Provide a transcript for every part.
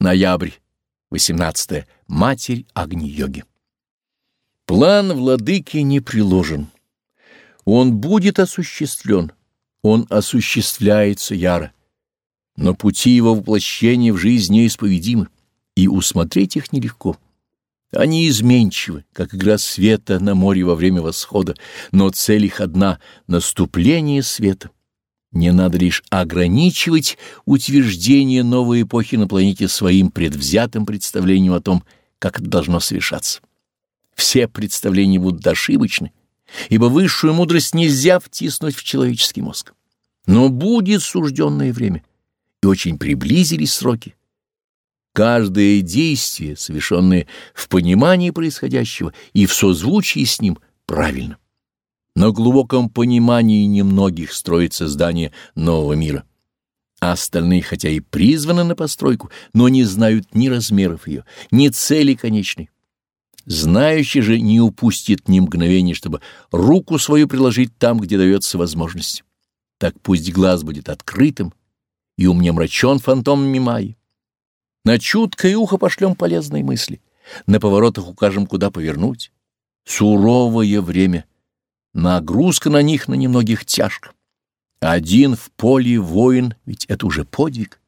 Ноябрь, 18. Матерь Агни-йоги. План владыки не приложен. Он будет осуществлен, он осуществляется яро. Но пути его воплощения в жизнь неисповедимы, и усмотреть их нелегко. Они изменчивы, как игра света на море во время восхода, но цель их одна — наступление света. Не надо лишь ограничивать утверждение новой эпохи на планете своим предвзятым представлением о том, как это должно совершаться. Все представления будут ошибочны, ибо высшую мудрость нельзя втиснуть в человеческий мозг. Но будет сужденное время, и очень приблизились сроки. Каждое действие, совершенное в понимании происходящего и в созвучии с ним, правильно. На глубоком понимании немногих строится здание нового мира. А остальные, хотя и призваны на постройку, но не знают ни размеров ее, ни цели конечной. Знающий же не упустит ни мгновения, чтобы руку свою приложить там, где дается возможность. Так пусть глаз будет открытым, и ум не омрачен фантомами Майи. На чуткое ухо пошлем полезные мысли, на поворотах укажем, куда повернуть. Суровое время — Нагрузка на них на немногих тяжко. Один в поле воин, ведь это уже подвиг.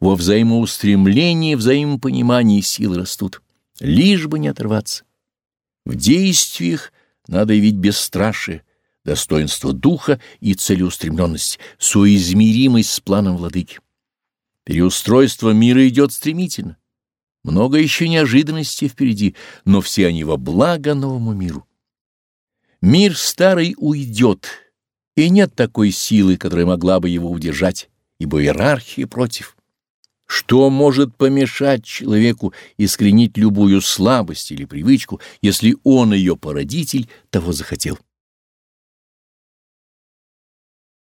Во взаимоустремлении, взаимопонимании силы растут, лишь бы не оторваться. В действиях надо явить бесстрашие, достоинство духа и целеустремленность, соизмеримость с планом владыки. Переустройство мира идет стремительно. Много еще неожиданностей впереди, но все они во благо новому миру. Мир старый уйдет, и нет такой силы, которая могла бы его удержать, ибо иерархия против. Что может помешать человеку искоренить любую слабость или привычку, если он ее породитель того захотел?